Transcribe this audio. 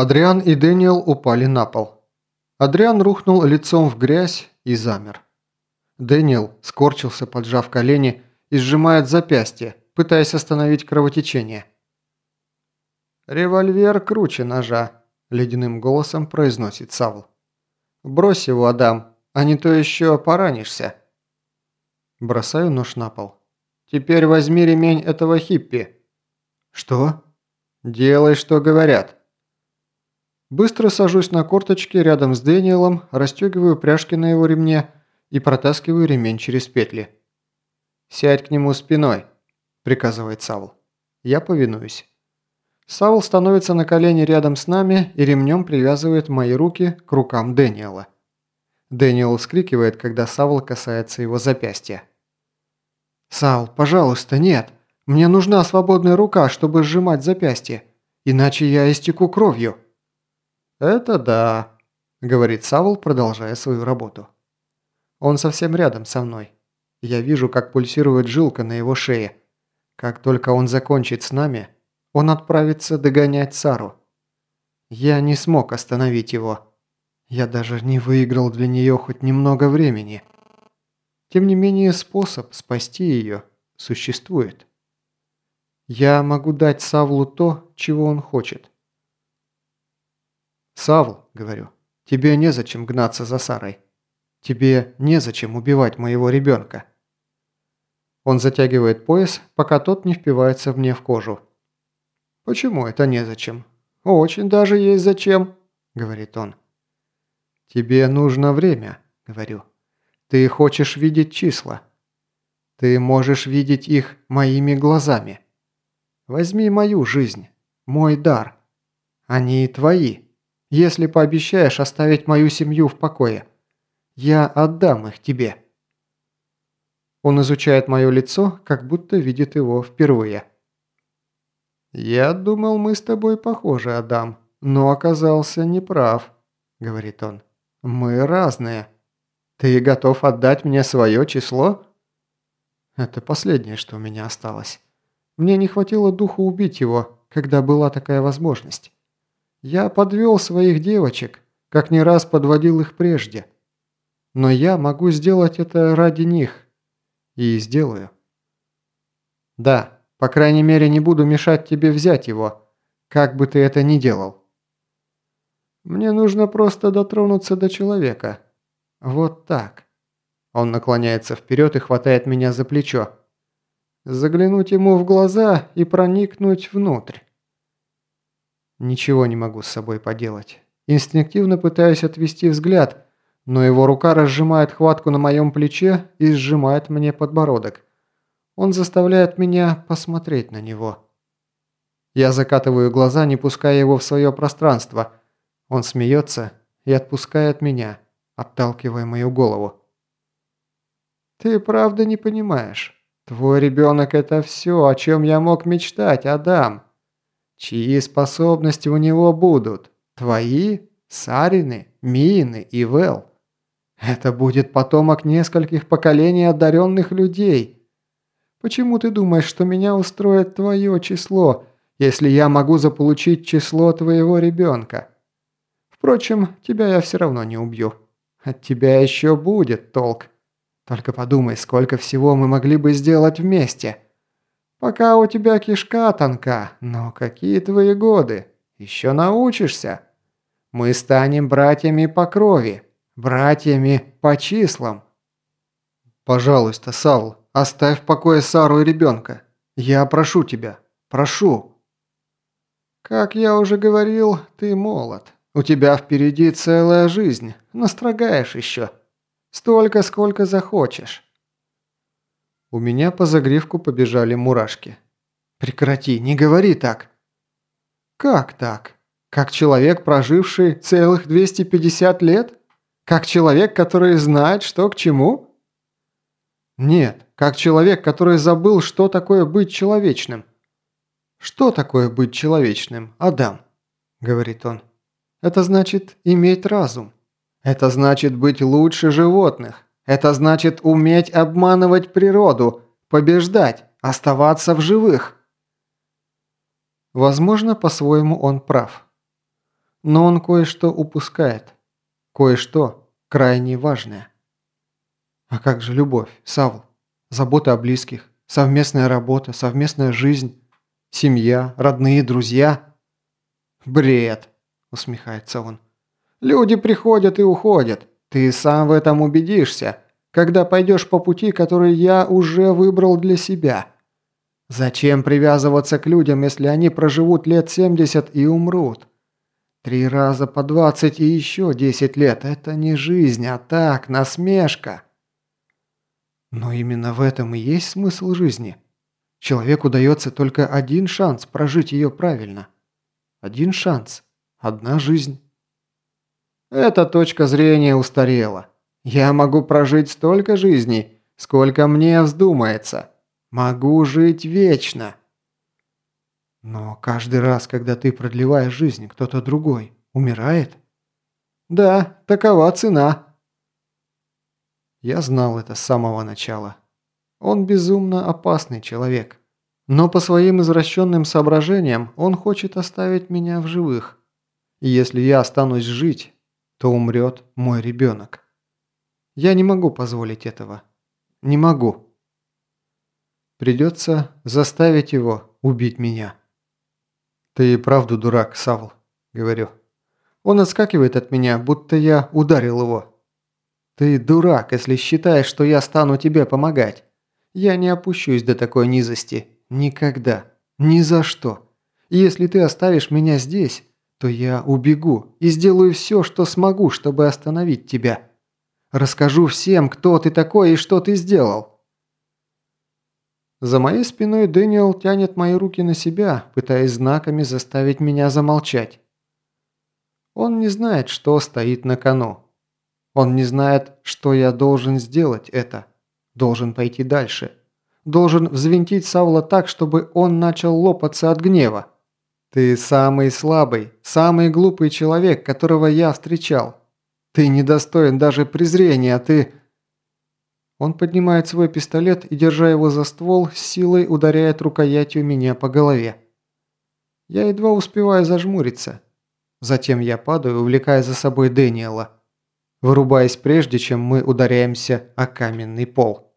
Адриан и Дэниел упали на пол. Адриан рухнул лицом в грязь и замер. Дэниел скорчился, поджав колени и сжимает запястье, пытаясь остановить кровотечение. «Револьвер круче ножа», – ледяным голосом произносит Савл. «Брось его, Адам, а не то еще поранишься». Бросаю нож на пол. «Теперь возьми ремень этого хиппи». «Что?» «Делай, что говорят». Быстро сажусь на корточки рядом с Дэниелом, расстегиваю пряжки на его ремне и протаскиваю ремень через петли. «Сядь к нему спиной», – приказывает Савл. Я повинуюсь. Савл становится на колени рядом с нами и ремнем привязывает мои руки к рукам Дэниела. Дэниел вскрикивает, когда Савл касается его запястья. «Савл, пожалуйста, нет! Мне нужна свободная рука, чтобы сжимать запястье, иначе я истеку кровью!» «Это да», – говорит Савл, продолжая свою работу. Он совсем рядом со мной. Я вижу, как пульсирует жилка на его шее. Как только он закончит с нами, он отправится догонять Сару. Я не смог остановить его. Я даже не выиграл для нее хоть немного времени. Тем не менее, способ спасти ее существует. Я могу дать Савлу то, чего он хочет. «Савл», – говорю, – «тебе незачем гнаться за Сарой. Тебе незачем убивать моего ребенка». Он затягивает пояс, пока тот не впивается мне в кожу. «Почему это незачем?» «Очень даже есть зачем», – говорит он. «Тебе нужно время», – говорю. «Ты хочешь видеть числа. Ты можешь видеть их моими глазами. Возьми мою жизнь, мой дар. Они твои» если пообещаешь оставить мою семью в покое. Я отдам их тебе». Он изучает мое лицо, как будто видит его впервые. «Я думал, мы с тобой похожи, Адам, но оказался неправ», – говорит он. «Мы разные. Ты готов отдать мне свое число?» Это последнее, что у меня осталось. Мне не хватило духу убить его, когда была такая возможность. Я подвел своих девочек, как не раз подводил их прежде. Но я могу сделать это ради них. И сделаю. Да, по крайней мере не буду мешать тебе взять его, как бы ты это ни делал. Мне нужно просто дотронуться до человека. Вот так. Он наклоняется вперед и хватает меня за плечо. Заглянуть ему в глаза и проникнуть внутрь. Ничего не могу с собой поделать. Инстинктивно пытаюсь отвести взгляд, но его рука разжимает хватку на моем плече и сжимает мне подбородок. Он заставляет меня посмотреть на него. Я закатываю глаза, не пуская его в свое пространство. Он смеется и отпускает меня, отталкивая мою голову. «Ты правда не понимаешь? Твой ребенок – это все, о чем я мог мечтать, Адам!» Чьи способности у него будут? Твои? Сарины? Мины и Вэл? Это будет потомок нескольких поколений одаренных людей. Почему ты думаешь, что меня устроит твое число, если я могу заполучить число твоего ребенка? Впрочем, тебя я все равно не убью. От тебя еще будет толк. Только подумай, сколько всего мы могли бы сделать вместе». Пока у тебя кишка тонка, но какие твои годы? Еще научишься. Мы станем братьями по крови, братьями по числам. Пожалуйста, Савл, оставь в покое Сару и ребенка. Я прошу тебя, прошу. Как я уже говорил, ты молод. У тебя впереди целая жизнь, настрогаешь еще. Столько, сколько захочешь. У меня по загривку побежали мурашки. «Прекрати, не говори так!» «Как так? Как человек, проживший целых 250 лет? Как человек, который знает, что к чему?» «Нет, как человек, который забыл, что такое быть человечным». «Что такое быть человечным, Адам?» – говорит он. «Это значит иметь разум. Это значит быть лучше животных. Это значит уметь обманывать природу, побеждать, оставаться в живых. Возможно, по-своему он прав. Но он кое-что упускает. Кое-что крайне важное. А как же любовь, Савл? Забота о близких, совместная работа, совместная жизнь, семья, родные, друзья? Бред, усмехается он. Люди приходят и уходят. Ты сам в этом убедишься, когда пойдешь по пути, который я уже выбрал для себя. Зачем привязываться к людям, если они проживут лет 70 и умрут? Три раза по 20 и еще 10 лет – это не жизнь, а так, насмешка. Но именно в этом и есть смысл жизни. Человеку дается только один шанс прожить ее правильно. Один шанс. Одна жизнь. Эта точка зрения устарела. Я могу прожить столько жизней, сколько мне вздумается. Могу жить вечно. Но каждый раз, когда ты продлеваешь жизнь, кто-то другой умирает? Да, такова цена. Я знал это с самого начала. Он безумно опасный человек. Но по своим извращенным соображениям он хочет оставить меня в живых. И если я останусь жить, то умрет мой ребенок. Я не могу позволить этого. Не могу. Придется заставить его убить меня. «Ты и правду дурак, Савл», — говорю. Он отскакивает от меня, будто я ударил его. «Ты дурак, если считаешь, что я стану тебе помогать. Я не опущусь до такой низости. Никогда. Ни за что. если ты оставишь меня здесь, то я убегу и сделаю все, что смогу, чтобы остановить тебя. Расскажу всем, кто ты такой и что ты сделал». За моей спиной Дэниел тянет мои руки на себя, пытаясь знаками заставить меня замолчать. Он не знает, что стоит на кону. Он не знает, что я должен сделать это. Должен пойти дальше. Должен взвинтить Саула так, чтобы он начал лопаться от гнева. Ты самый слабый, самый глупый человек, которого я встречал. Ты недостоин даже презрения, ты... Он поднимает свой пистолет и, держа его за ствол, силой ударяет рукоятью меня по голове. Я едва успеваю зажмуриться. Затем я падаю, увлекая за собой Дэниела, вырубаясь прежде, чем мы ударяемся о каменный пол.